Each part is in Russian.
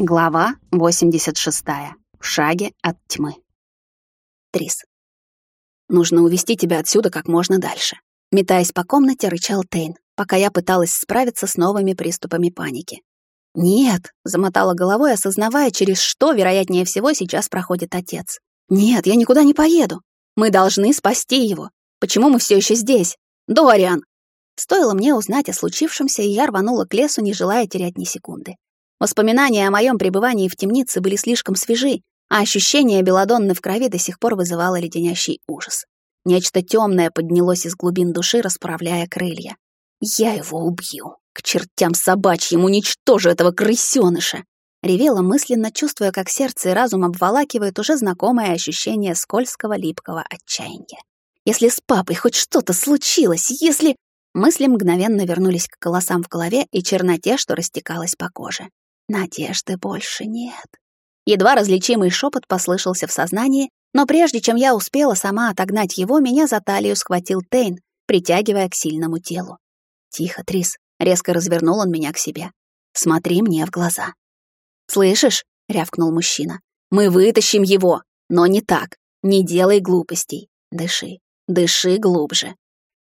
Глава 86. В шаге от тьмы. Трис. «Нужно увести тебя отсюда как можно дальше». Метаясь по комнате, рычал Тейн, пока я пыталась справиться с новыми приступами паники. «Нет», — замотала головой, осознавая, через что, вероятнее всего, сейчас проходит отец. «Нет, я никуда не поеду. Мы должны спасти его. Почему мы все еще здесь? Дориан!» Стоило мне узнать о случившемся, и я рванула к лесу, не желая терять ни секунды. Воспоминания о моем пребывании в темнице были слишком свежи, а ощущение белодонны в крови до сих пор вызывало леденящий ужас. Нечто темное поднялось из глубин души, расправляя крылья. «Я его убью! К чертям собачьим уничтожу этого крысёныша!» Ревела мысленно, чувствуя, как сердце и разум обволакивают уже знакомое ощущение скользкого липкого отчаяния. «Если с папой хоть что-то случилось, если...» Мысли мгновенно вернулись к колосам в голове и черноте, что растекалась по коже. Надежды больше нет. Едва различимый шепот послышался в сознании, но прежде чем я успела сама отогнать его, меня за талию схватил Тейн, притягивая к сильному телу. «Тихо, Трис», — резко развернул он меня к себе. «Смотри мне в глаза». «Слышишь?» — рявкнул мужчина. «Мы вытащим его, но не так. Не делай глупостей. Дыши, дыши глубже».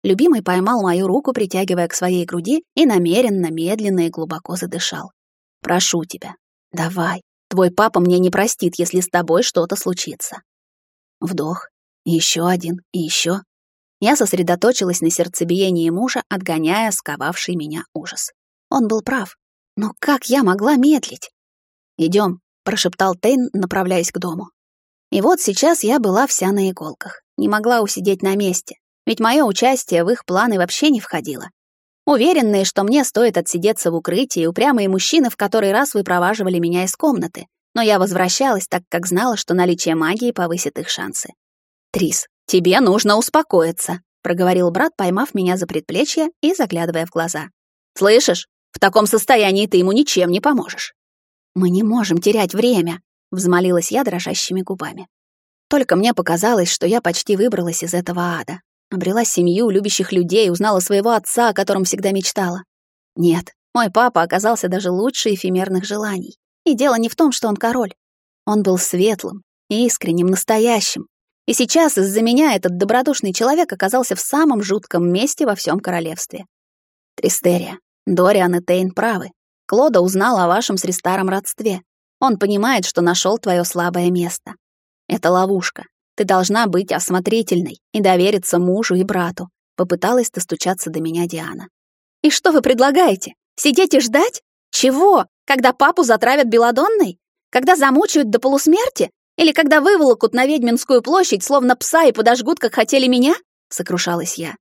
Любимый поймал мою руку, притягивая к своей груди, и намеренно, медленно и глубоко задышал. Прошу тебя, давай. Твой папа мне не простит, если с тобой что-то случится. Вдох. Еще один. И еще. Я сосредоточилась на сердцебиении мужа, отгоняя сковавший меня ужас. Он был прав. Но как я могла медлить? Идем, прошептал Тейн, направляясь к дому. И вот сейчас я была вся на иголках. Не могла усидеть на месте, ведь мое участие в их планы вообще не входило. Уверенные, что мне стоит отсидеться в укрытии, упрямые мужчины в который раз выпроваживали меня из комнаты, но я возвращалась, так как знала, что наличие магии повысит их шансы. «Трис, тебе нужно успокоиться», — проговорил брат, поймав меня за предплечье и заглядывая в глаза. «Слышишь? В таком состоянии ты ему ничем не поможешь». «Мы не можем терять время», — взмолилась я дрожащими губами. Только мне показалось, что я почти выбралась из этого ада. Обрела семью, любящих людей, узнала своего отца, о котором всегда мечтала. Нет, мой папа оказался даже лучше эфемерных желаний. И дело не в том, что он король. Он был светлым, искренним, настоящим. И сейчас из-за меня этот добродушный человек оказался в самом жутком месте во всем королевстве. Тристерия, Дориан и Тейн правы. Клода узнал о вашем с Рестаром родстве. Он понимает, что нашел твое слабое место. Это ловушка, ты должна быть осмотрительной и довериться мужу и брату», — попыталась достучаться до меня Диана. «И что вы предлагаете? Сидеть и ждать? Чего? Когда папу затравят белодонной? Когда замучают до полусмерти? Или когда выволокут на Ведьминскую площадь, словно пса, и подожгут, как хотели меня?» — сокрушалась я.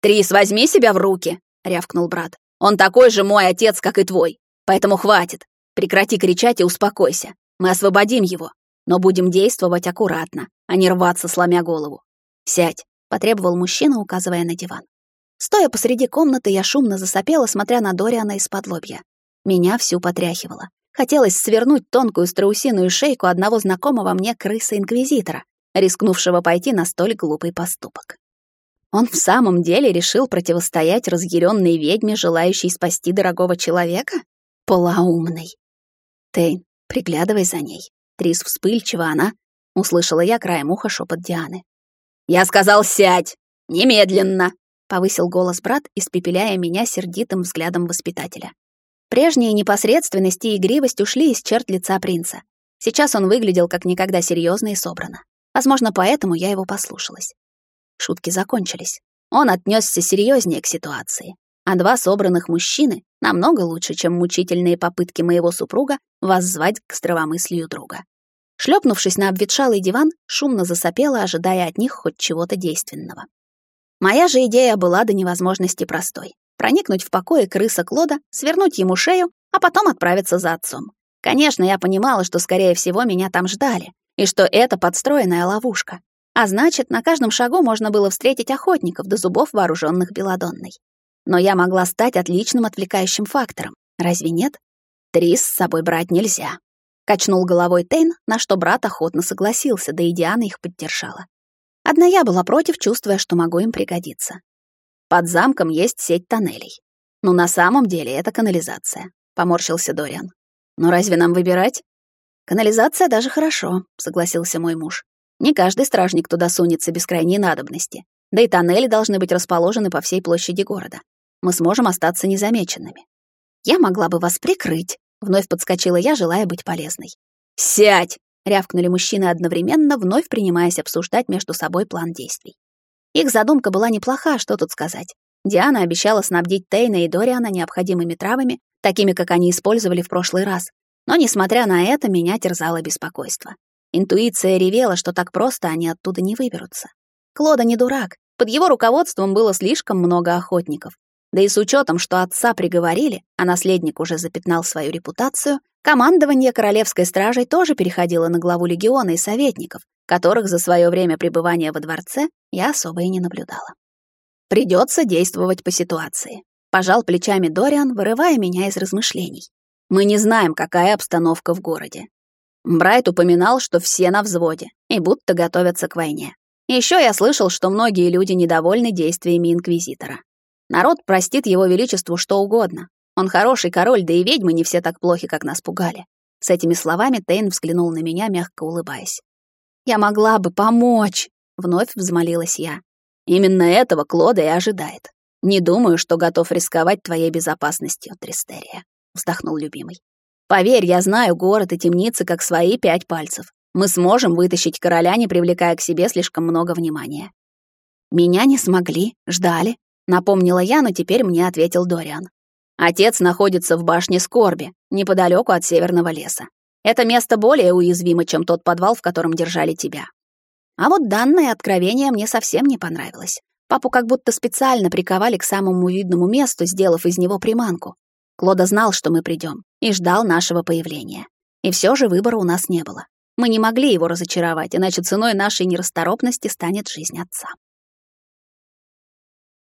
«Трис, возьми себя в руки!» — рявкнул брат. «Он такой же мой отец, как и твой. Поэтому хватит. Прекрати кричать и успокойся. Мы освободим его но будем действовать аккуратно, а не рваться, сломя голову. Сядь, потребовал мужчина, указывая на диван. Стоя посреди комнаты, я шумно засопела, смотря на Дориана из-под лобья. Меня всю потряхивало. Хотелось свернуть тонкую страусиную шейку одного знакомого мне крыса-инквизитора, рискнувшего пойти на столь глупый поступок. Он в самом деле решил противостоять разъяренной ведьме, желающей спасти дорогого человека? Полоумный. Тейн, приглядывай за ней. Трис вспыльчива она, услышала я краем уха шепот Дианы. «Я сказал, сядь! Немедленно!» — повысил голос брат, испепеляя меня сердитым взглядом воспитателя. Прежняя непосредственность и игривость ушли из черт лица принца. Сейчас он выглядел как никогда серьезно и собрано. Возможно, поэтому я его послушалась. Шутки закончились. Он отнесся серьезнее к ситуации, а два собранных мужчины намного лучше, чем мучительные попытки моего супруга воззвать к здравомыслию друга. Шлепнувшись на обветшалый диван, шумно засопела, ожидая от них хоть чего-то действенного. Моя же идея была до невозможности простой. Проникнуть в покое крыса Клода, свернуть ему шею, а потом отправиться за отцом. Конечно, я понимала, что, скорее всего, меня там ждали, и что это подстроенная ловушка. А значит, на каждом шагу можно было встретить охотников до зубов, вооруженных белодонной. Но я могла стать отличным отвлекающим фактором. Разве нет? Трис с собой брать нельзя. Качнул головой Тейн, на что брат охотно согласился, да и Диана их поддержала. Одна я была против, чувствуя, что могу им пригодиться. Под замком есть сеть тоннелей. Но на самом деле это канализация, поморщился Дориан. Но разве нам выбирать? Канализация даже хорошо, согласился мой муж. Не каждый стражник туда сунется без крайней надобности. Да и тоннели должны быть расположены по всей площади города. Мы сможем остаться незамеченными. Я могла бы вас прикрыть, вновь подскочила я, желая быть полезной. Сядь, рявкнули мужчины одновременно, вновь принимаясь обсуждать между собой план действий. Их задумка была неплоха, что тут сказать. Диана обещала снабдить Тейна и Дориана необходимыми травами, такими, как они использовали в прошлый раз. Но, несмотря на это, меня терзало беспокойство. Интуиция ревела, что так просто они оттуда не выберутся. Клода не дурак. Под его руководством было слишком много охотников. Да и с учетом, что отца приговорили, а наследник уже запятнал свою репутацию, командование королевской стражей тоже переходило на главу легиона и советников, которых за свое время пребывания во дворце я особо и не наблюдала. Придется действовать по ситуации. Пожал плечами Дориан, вырывая меня из размышлений. Мы не знаем, какая обстановка в городе. Брайт упоминал, что все на взводе и будто готовятся к войне. Еще я слышал, что многие люди недовольны действиями инквизитора. Народ простит его величеству что угодно. Он хороший король, да и ведьмы не все так плохи, как нас пугали. С этими словами Тейн взглянул на меня, мягко улыбаясь. «Я могла бы помочь!» — вновь взмолилась я. Именно этого Клода и ожидает. Не думаю, что готов рисковать твоей безопасностью, Тристерия, вздохнул любимый. Поверь, я знаю город и темницы как свои пять пальцев. Мы сможем вытащить короля, не привлекая к себе слишком много внимания. Меня не смогли, ждали, напомнила я, но теперь мне ответил Дориан. Отец находится в башне Скорби, неподалеку от северного леса. Это место более уязвимо, чем тот подвал, в котором держали тебя. А вот данное откровение мне совсем не понравилось. Папу как будто специально приковали к самому видному месту, сделав из него приманку. Клода знал, что мы придем, и ждал нашего появления. И все же выбора у нас не было. Мы не могли его разочаровать, иначе ценой нашей нерасторопности станет жизнь отца.